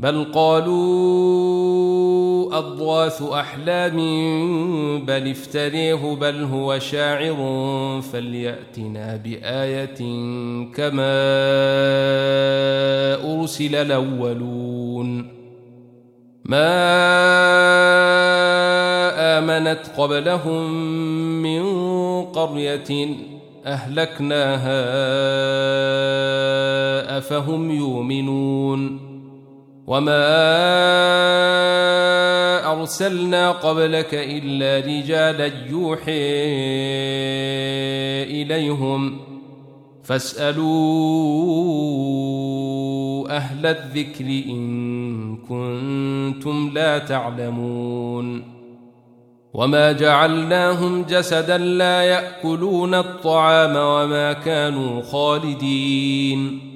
بل قالوا أضواث أحلام بل افتريه بل هو شاعر فليأتنا بآية كما أرسل الأولون. ما آمنت قبلهم من قرية أهلكناها أفهم يؤمنون. وما أرسلنا قبلك إلا رجالا يوحي إليهم فاسألوا أهل الذكر إن كنتم لا تعلمون وما جعلناهم جسدا لا يأكلون الطعام وما كانوا خالدين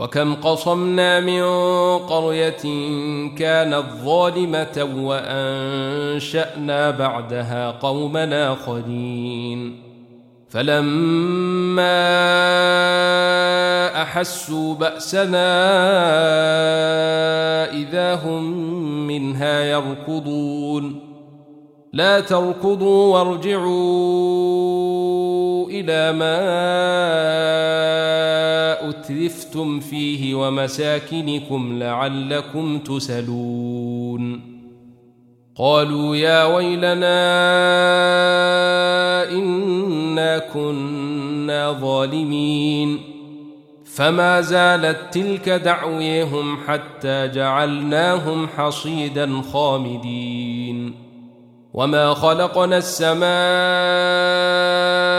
وكم قصمنا من قرية كانت ظالمة وأنشأنا بعدها قوما آخرين. فلما أحسوا بأسنا إذا هم منها يركضون. لا تركضوا وارجعوا إلى ما أترفتم فيه ومساكنكم لعلكم تسلون قالوا يا ويلنا إنا كنا ظالمين. فما زالت تلك دعويهم حتى جعلناهم حصيدا خامدين. وما خلقنا السماء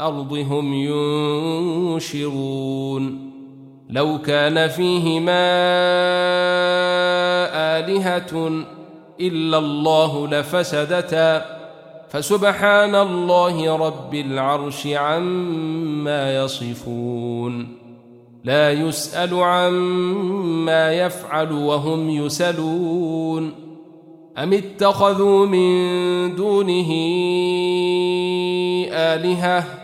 هم ينشرون. لو كان فيهما آلهة إلا الله لفسدتا. فسبحان الله رب العرش عما يصفون. لا يسأل عما يفعل وهم يسلون أم اتخذوا من دونه آلهة؟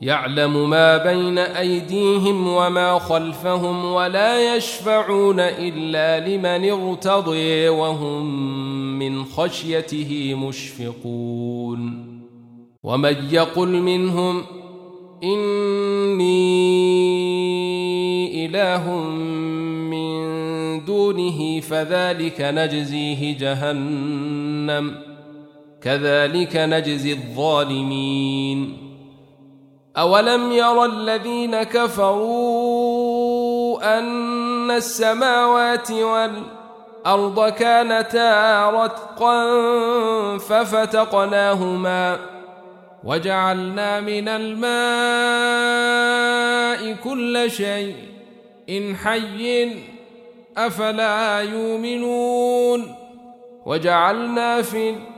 يعلم ما بين أيديهم وما خلفهم ولا يشفعون إلا لمن ارتضي وهم من خشيته مشفقون. ومن يقل منهم إني إله من دونه فذلك نجزيه جهنم كذلك نجزي الظالمين. أولم ير الذين كفروا أن السماوات والأرض كانتا رتقا ففتقناهما وجعلنا من الماء كل شيء إن حي أفلا يؤمنون وجعلنا في الأرض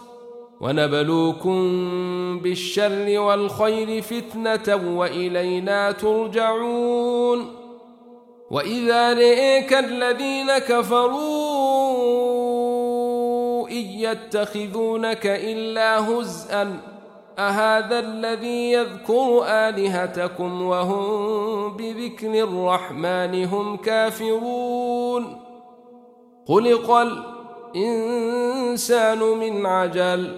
ونبلوكم بالشر والخير فتنة وإلينا ترجعون. وإذا رئيك الذين كفروا إن يتخذونك إلا هزءا أهذا الذي يذكر آلهتكم وهم بذكر الرحمن هم كافرون. خلق الإنسان من عجل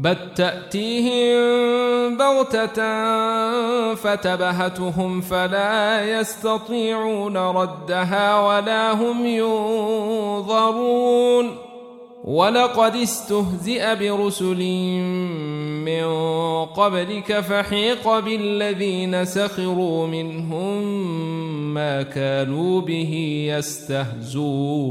بل تأتيهم بغتة فتبهتهم فلا يستطيعون ردها ولا هم ينظرون ولقد استهزئ برسل من قبلك فحيق بالذين سخروا منهم ما كانوا به يستهزون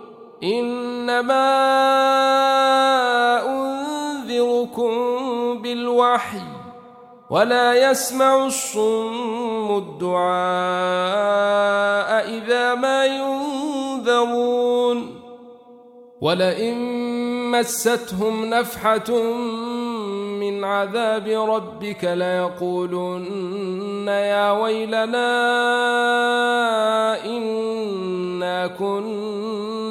إنما أنذركم بالوحي ولا يسمع الصم الدعاء إذا ما ينذرون ولئن مستهم نفحة من عذاب ربك ليقولن يا ويلنا إنا كنا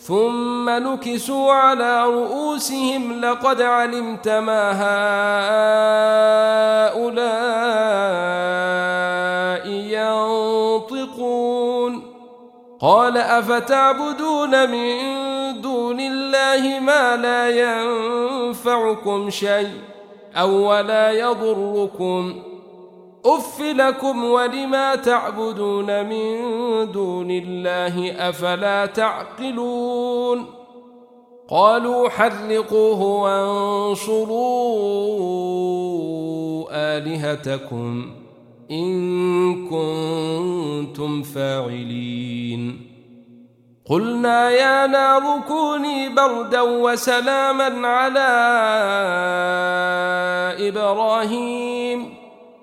ثم نكسوا على رؤوسهم لقد علمت ما هؤلاء ينطقون. قال أفتعبدون من دون الله ما لا ينفعكم شيء أو ولا يضركم. اف لكم ولما تعبدون من دون الله افلا تعقلون قالوا حرقوه وانصروا الهتكم ان كنتم فاعلين قلنا يا نار كوني بردا وسلاما على إبراهيم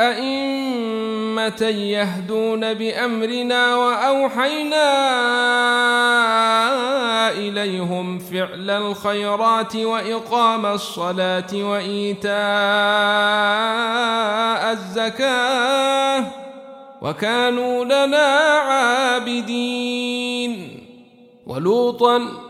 أئمة يهدون بأمرنا وأوحينا إليهم فعل الخيرات وإقام الصلاة وإيتاء الزكاة وكانوا لنا عابدين. ولوطا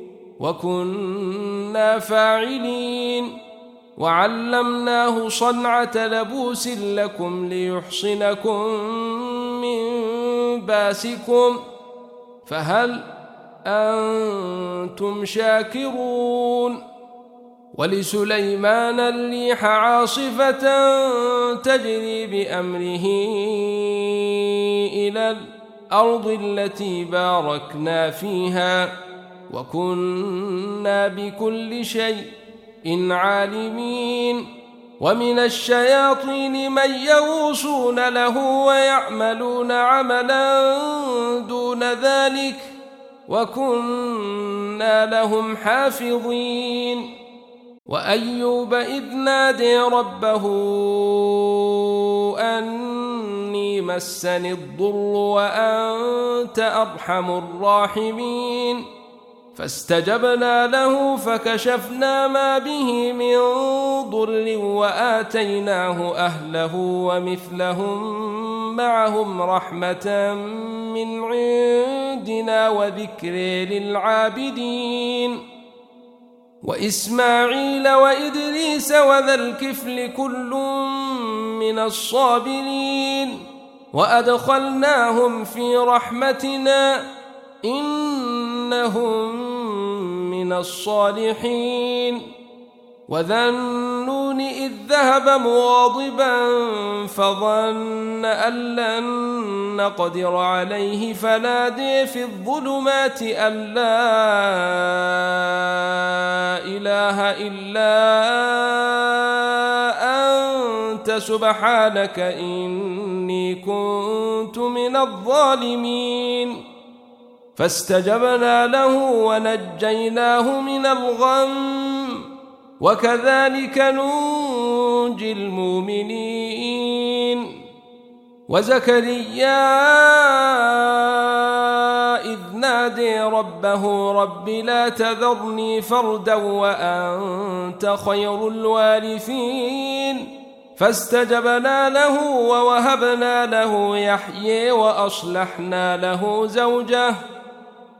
وكنا فاعلين. وعلمناه صنعة لبوس لكم ليحصنكم من باسكم. فهل أنتم شاكرون؟ ولسليمان الريح عاصفة تجري بأمره إلى الأرض التي باركنا فيها. وكنا بكل شيء إن عالمين. ومن الشياطين من يوصون له ويعملون عملا دون ذلك وكنا لهم حافظين. وأيوب إذ نادي ربه أني مسني الضر وأنت أرحم الراحمين. فاستجبنا له فكشفنا ما به من ضر وآتيناه أهله ومثلهم معهم رحمة من عندنا وذكر للعابدين. وإسماعيل وإدريس وذا الكفل كل من الصابرين. وأدخلناهم في رحمتنا إنهم من الصالحين. وذا النون إذ ذهب مغاضبا فظن أن لن نقدر عليه فنادي في الظلمات أن لا إله إلا أنت سبحانك إني كنت من الظالمين. فاستجبنا له ونجيناه من الغم. وكذلك ننجي المؤمنين. وزكريا إذ نادي ربه رب لا تذرني فردا وأنت خير الوارثين. فاستجبنا له ووهبنا له يحيي وأصلحنا له زوجه.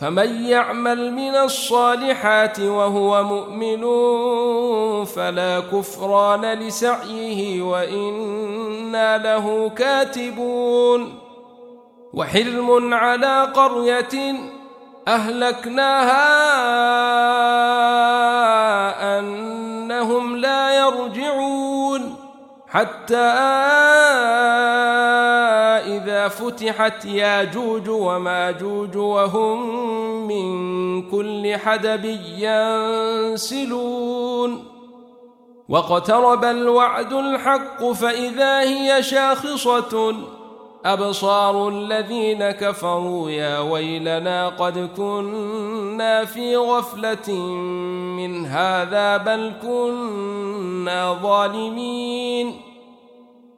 فمن يعمل من الصالحات وهو مؤمن فلا كفران لسعيه وإنا له كاتبون وحلم على قرية أهلكناها أنهم لا يرجعون حتى فتحت ياجوج وماجوج وهم من كل حدب ينسلون. واقترب الوعد الحق فإذا هي شاخصة. أبصار الذين كفروا يا ويلنا قد كنا في غفلة من هذا بل كنا ظالمين.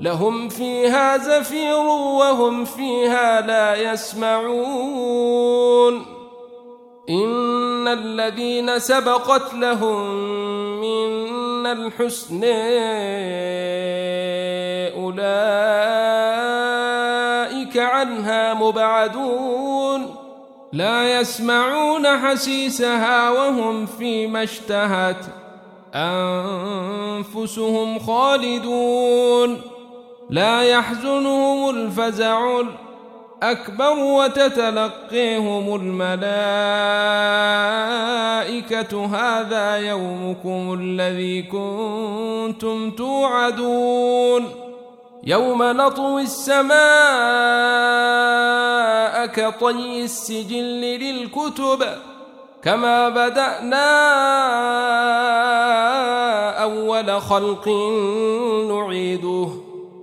لهم فيها زفير وهم فيها لا يسمعون. إن الذين سبقت لهم من الحسن أولئك عنها مبعدون. لا يسمعون حسيسها وهم فيما اشتهت أنفسهم خالدون. لا يحزنهم الفزع الأكبر وتتلقيهم الملائكة هذا يومكم الذي كنتم توعدون يوم نطوي السماء كطي السجل للكتب كما بدأنا أول خلق نعيده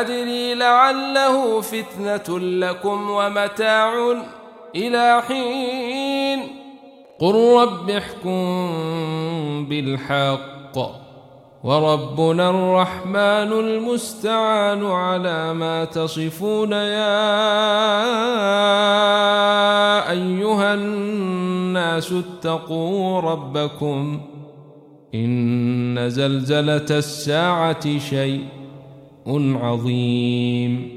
أدري لعله فتنة لكم ومتاع إلى حين. قل رب احكم بالحق وربنا الرحمن المستعان على ما تصفون يا أيها الناس اتقوا ربكم إن زلزلة الساعة شيء. عظيم.